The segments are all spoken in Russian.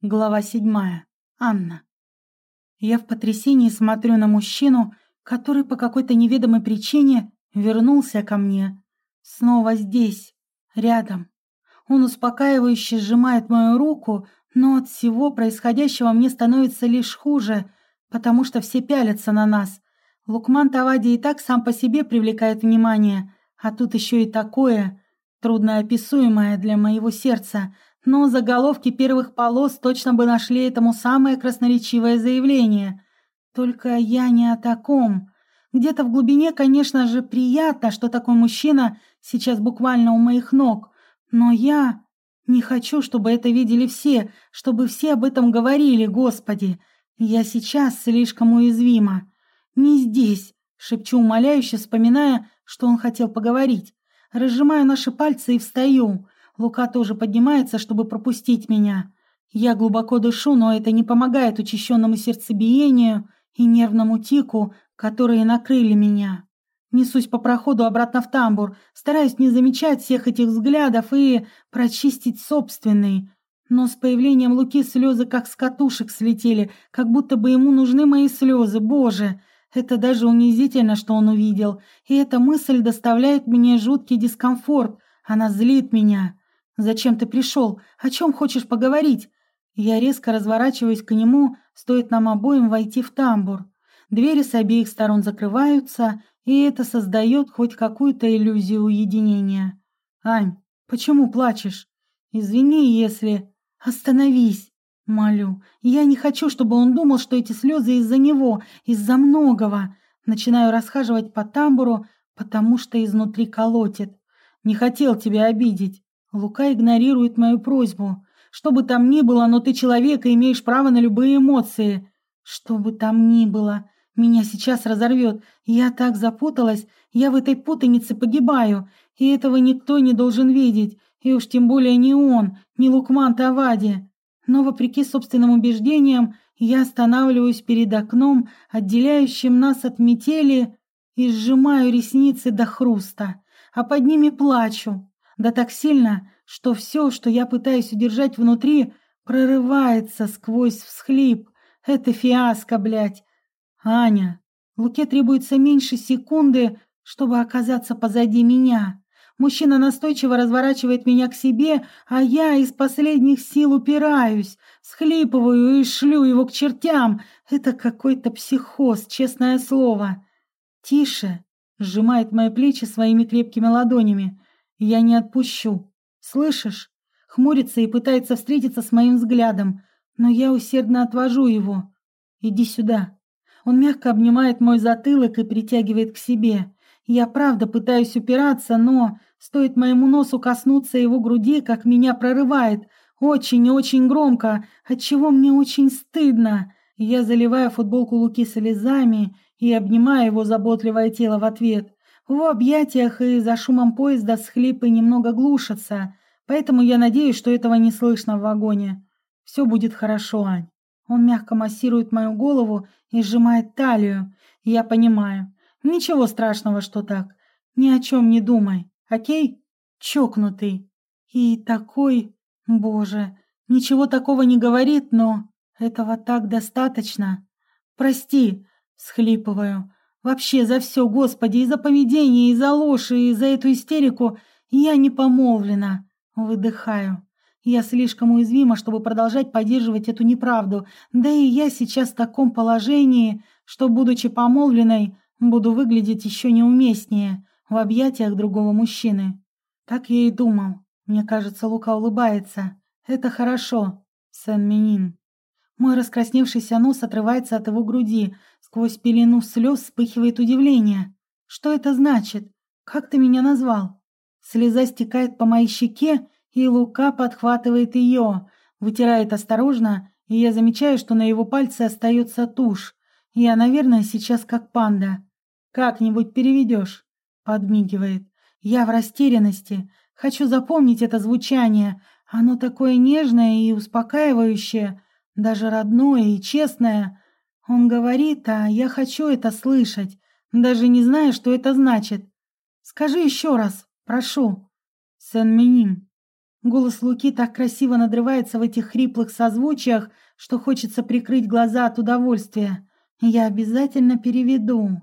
Глава седьмая. Анна. Я в потрясении смотрю на мужчину, который по какой-то неведомой причине вернулся ко мне. Снова здесь, рядом. Он успокаивающе сжимает мою руку, но от всего происходящего мне становится лишь хуже, потому что все пялятся на нас. Лукман Тавади и так сам по себе привлекает внимание, а тут еще и такое, трудноописуемое для моего сердца — но заголовки первых полос точно бы нашли этому самое красноречивое заявление. Только я не о таком. Где-то в глубине, конечно же, приятно, что такой мужчина сейчас буквально у моих ног. Но я не хочу, чтобы это видели все, чтобы все об этом говорили, Господи. Я сейчас слишком уязвима. Не здесь, шепчу умоляюще, вспоминая, что он хотел поговорить. Разжимаю наши пальцы и встаю. Лука тоже поднимается, чтобы пропустить меня. Я глубоко дышу, но это не помогает учащенному сердцебиению и нервному тику, которые накрыли меня. Несусь по проходу обратно в тамбур, стараюсь не замечать всех этих взглядов и прочистить собственный. Но с появлением Луки слезы как с катушек слетели, как будто бы ему нужны мои слезы. Боже, это даже унизительно, что он увидел. И эта мысль доставляет мне жуткий дискомфорт. Она злит меня. «Зачем ты пришел? О чем хочешь поговорить?» Я резко разворачиваюсь к нему, стоит нам обоим войти в тамбур. Двери с обеих сторон закрываются, и это создает хоть какую-то иллюзию уединения. «Ань, почему плачешь? Извини, если...» «Остановись!» Молю. «Я не хочу, чтобы он думал, что эти слезы из-за него, из-за многого!» Начинаю расхаживать по тамбуру, потому что изнутри колотит. «Не хотел тебя обидеть!» Лука игнорирует мою просьбу. Что бы там ни было, но ты человек и имеешь право на любые эмоции. Что бы там ни было, меня сейчас разорвет. Я так запуталась, я в этой путанице погибаю, и этого никто не должен видеть, и уж тем более не он, не Лукман Тавади. Но, вопреки собственным убеждениям, я останавливаюсь перед окном, отделяющим нас от метели, и сжимаю ресницы до хруста, а под ними плачу. Да так сильно, что все, что я пытаюсь удержать внутри, прорывается сквозь всхлип. Это фиаско, блядь. Аня, Луке требуется меньше секунды, чтобы оказаться позади меня. Мужчина настойчиво разворачивает меня к себе, а я из последних сил упираюсь, схлипываю и шлю его к чертям. Это какой-то психоз, честное слово. «Тише!» — сжимает мои плечи своими крепкими ладонями. Я не отпущу. Слышишь? Хмурится и пытается встретиться с моим взглядом, но я усердно отвожу его. Иди сюда. Он мягко обнимает мой затылок и притягивает к себе. Я правда пытаюсь упираться, но стоит моему носу коснуться его груди, как меня прорывает. Очень и очень громко, отчего мне очень стыдно. Я заливаю футболку Луки слезами и обнимаю его заботливое тело в ответ. В объятиях и за шумом поезда схлипы немного глушатся, поэтому я надеюсь, что этого не слышно в вагоне. Все будет хорошо, Ань. Он мягко массирует мою голову и сжимает талию. я понимаю. Ничего страшного, что так. Ни о чем не думай. Окей? Чокнутый. И такой... Боже, ничего такого не говорит, но... Этого так достаточно. Прости, схлипываю. Вообще за все, Господи, и за поведение, и за ложь, и за эту истерику я не помолвлена. Выдыхаю. Я слишком уязвима, чтобы продолжать поддерживать эту неправду. Да и я сейчас в таком положении, что, будучи помолвленной, буду выглядеть еще неуместнее в объятиях другого мужчины. Так я и думал. Мне кажется, Лука улыбается. Это хорошо. Сен-Минин. Мой раскрасневшийся нос отрывается от его груди. Сквозь пелену слез вспыхивает удивление. Что это значит? Как ты меня назвал? Слеза стекает по моей щеке, и Лука подхватывает ее, вытирает осторожно, и я замечаю, что на его пальце остается тушь. Я, наверное, сейчас как панда. Как-нибудь переведешь? Подмигивает. Я в растерянности. Хочу запомнить это звучание. Оно такое нежное и успокаивающее даже родное и честное. Он говорит, а я хочу это слышать, даже не зная, что это значит. Скажи еще раз, прошу. Сен-Миним. Голос Луки так красиво надрывается в этих хриплых созвучиях, что хочется прикрыть глаза от удовольствия. Я обязательно переведу.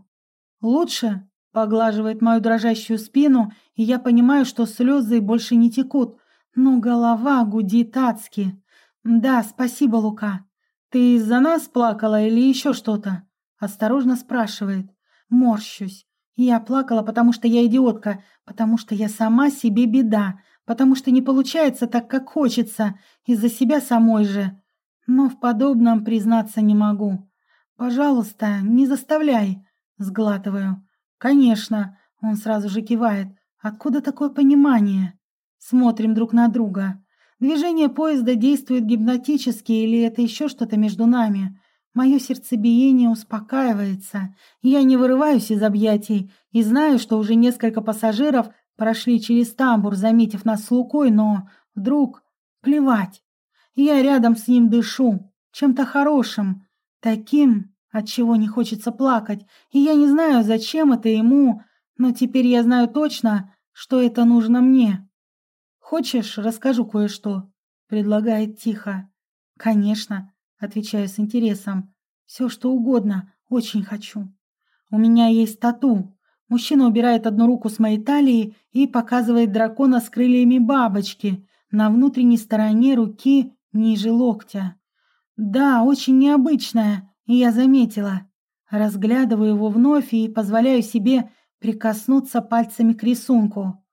«Лучше?» — поглаживает мою дрожащую спину, и я понимаю, что слезы больше не текут, но голова гудит адски. «Да, спасибо, Лука. Ты из-за нас плакала или еще что-то?» Осторожно спрашивает. Морщусь. Я плакала, потому что я идиотка, потому что я сама себе беда, потому что не получается так, как хочется, из-за себя самой же. Но в подобном признаться не могу. «Пожалуйста, не заставляй», — сглатываю. «Конечно», — он сразу же кивает. «Откуда такое понимание?» Смотрим друг на друга. Движение поезда действует гипнотически или это еще что-то между нами? Мое сердцебиение успокаивается. Я не вырываюсь из объятий и знаю, что уже несколько пассажиров прошли через тамбур, заметив нас с Лукой, но вдруг плевать. Я рядом с ним дышу, чем-то хорошим, таким, от чего не хочется плакать, и я не знаю, зачем это ему, но теперь я знаю точно, что это нужно мне. «Хочешь, расскажу кое-что?» — предлагает тихо. «Конечно», — отвечаю с интересом. «Все, что угодно, очень хочу. У меня есть тату, Мужчина убирает одну руку с моей талии и показывает дракона с крыльями бабочки на внутренней стороне руки ниже локтя. Да, очень необычное, и я заметила. Разглядываю его вновь и позволяю себе прикоснуться пальцами к рисунку.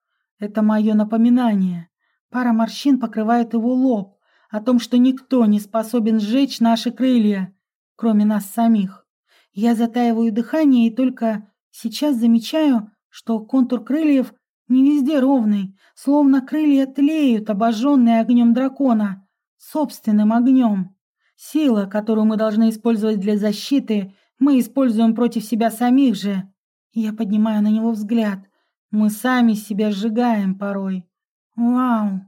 Это мое напоминание. Пара морщин покрывает его лоб о том, что никто не способен сжечь наши крылья, кроме нас самих. Я затаиваю дыхание и только Сейчас замечаю, что контур крыльев не везде ровный, словно крылья тлеют, обожженные огнем дракона, собственным огнем. Сила, которую мы должны использовать для защиты, мы используем против себя самих же. Я поднимаю на него взгляд. Мы сами себя сжигаем порой. Вау!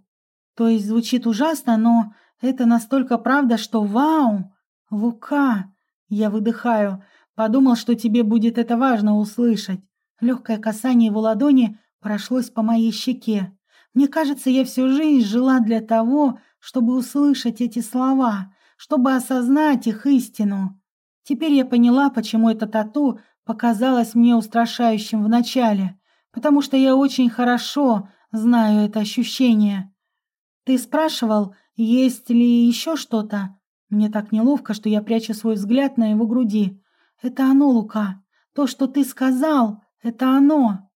То есть звучит ужасно, но это настолько правда, что вау! Лука! Я выдыхаю. Подумал, что тебе будет это важно услышать. Легкое касание его ладони прошлось по моей щеке. Мне кажется, я всю жизнь жила для того, чтобы услышать эти слова, чтобы осознать их истину. Теперь я поняла, почему это тату показалось мне устрашающим вначале, потому что я очень хорошо знаю это ощущение. Ты спрашивал, есть ли еще что-то? Мне так неловко, что я прячу свой взгляд на его груди. «Это оно, Лука! То, что ты сказал, это оно!»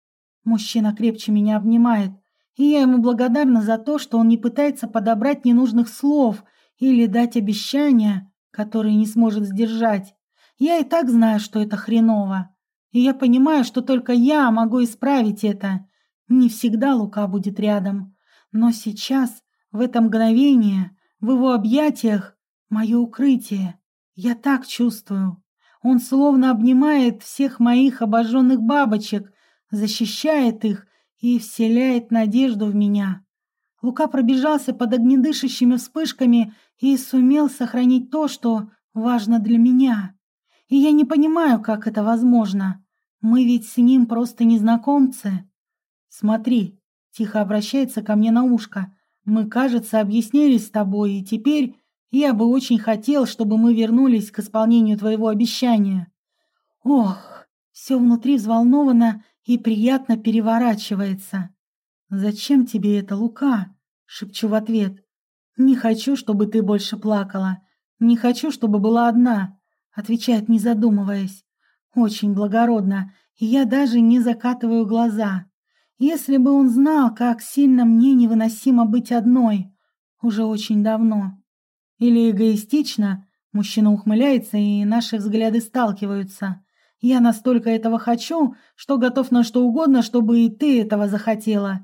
Мужчина крепче меня обнимает, и я ему благодарна за то, что он не пытается подобрать ненужных слов или дать обещания, которые не сможет сдержать. Я и так знаю, что это хреново. И я понимаю, что только я могу исправить это. Не всегда Лука будет рядом. Но сейчас, в это мгновение, в его объятиях, мое укрытие. Я так чувствую. Он словно обнимает всех моих обожженных бабочек, защищает их и вселяет надежду в меня. Лука пробежался под огнедышащими вспышками и сумел сохранить то, что важно для меня. И я не понимаю, как это возможно. Мы ведь с ним просто незнакомцы. Смотри, тихо обращается ко мне на ушко. Мы, кажется, объяснились с тобой, и теперь я бы очень хотел, чтобы мы вернулись к исполнению твоего обещания. Ох, все внутри взволновано и приятно переворачивается. Зачем тебе это, Лука? Шепчу в ответ. Не хочу, чтобы ты больше плакала. Не хочу, чтобы была одна. Отвечает, не задумываясь. Очень благородно, и я даже не закатываю глаза. Если бы он знал, как сильно мне невыносимо быть одной. Уже очень давно. Или эгоистично, мужчина ухмыляется, и наши взгляды сталкиваются. Я настолько этого хочу, что готов на что угодно, чтобы и ты этого захотела.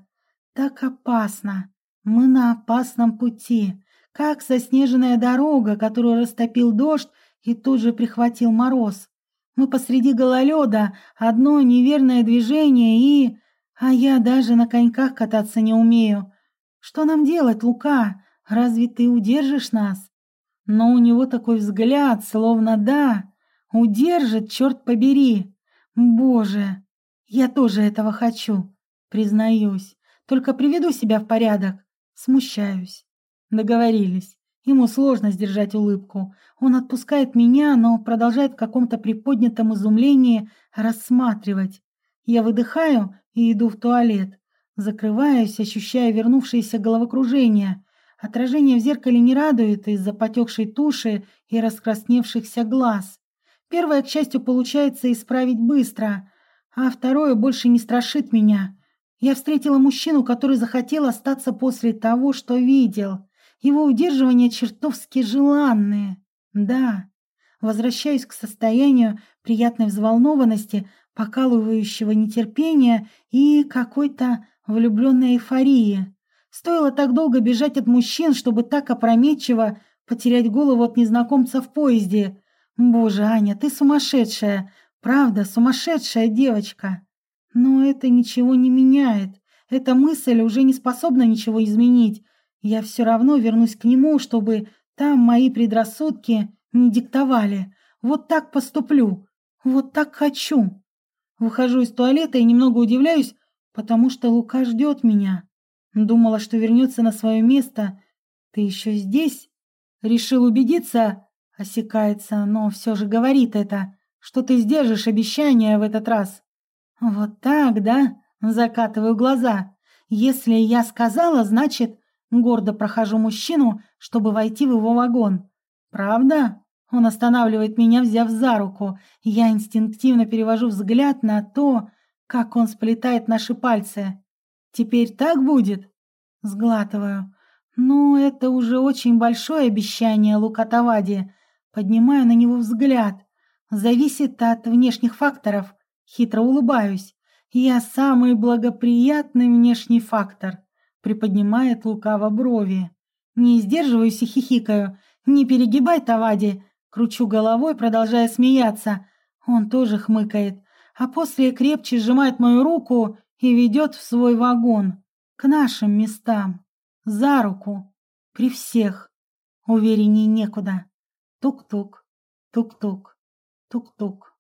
Так опасно. Мы на опасном пути. Как заснеженная дорога, которую растопил дождь и тут же прихватил мороз. Мы посреди гололеда, одно неверное движение и... А я даже на коньках кататься не умею. Что нам делать, Лука? Разве ты удержишь нас? Но у него такой взгляд, словно да, удержит, черт побери. Боже, я тоже этого хочу, признаюсь. Только приведу себя в порядок. Смущаюсь. Договорились. Ему сложно сдержать улыбку. Он отпускает меня, но продолжает в каком-то приподнятом изумлении рассматривать. Я выдыхаю и иду в туалет. Закрываюсь, ощущая вернувшееся головокружение. Отражение в зеркале не радует из-за потекшей туши и раскрасневшихся глаз. Первое, к счастью, получается исправить быстро, а второе больше не страшит меня. Я встретила мужчину, который захотел остаться после того, что видел. Его удерживание чертовски желанное. Да, возвращаюсь к состоянию приятной взволнованности, покалывающего нетерпения и какой-то влюбленной эйфории. Стоило так долго бежать от мужчин, чтобы так опрометчиво потерять голову от незнакомца в поезде. Боже, Аня, ты сумасшедшая. Правда, сумасшедшая девочка. Но это ничего не меняет. Эта мысль уже не способна ничего изменить. Я все равно вернусь к нему, чтобы там мои предрассудки не диктовали. Вот так поступлю. Вот так хочу. Выхожу из туалета и немного удивляюсь, потому что Лука ждет меня. Думала, что вернется на свое место. Ты еще здесь? Решил убедиться? Осекается, но все же говорит это, что ты сдержишь обещание в этот раз. Вот так, да? Закатываю глаза. Если я сказала, значит, гордо прохожу мужчину, чтобы войти в его вагон. Правда? Он останавливает меня, взяв за руку. Я инстинктивно перевожу взгляд на то, как он сплетает наши пальцы. Теперь так будет? Сглатываю. Ну, это уже очень большое обещание, Лукатавади. Поднимаю на него взгляд. Зависит от внешних факторов. Хитро улыбаюсь. Я самый благоприятный внешний фактор. Приподнимает лукаво брови. Не сдерживаюсь и хихикаю. Не перегибай, Тавади. Кручу головой, продолжая смеяться. Он тоже хмыкает. А после крепче сжимает мою руку и ведет в свой вагон. К нашим местам. За руку. При всех. Уверенней некуда. Тук-тук. Тук-тук. Тук-тук.